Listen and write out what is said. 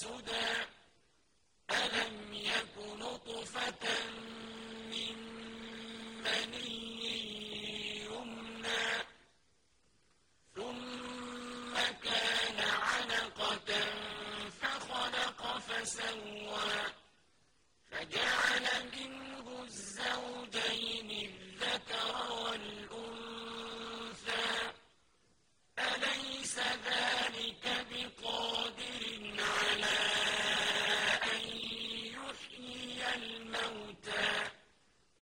سدى ألم يك نطفة من مني يمنى ثم كان علقة فخلق فسوى.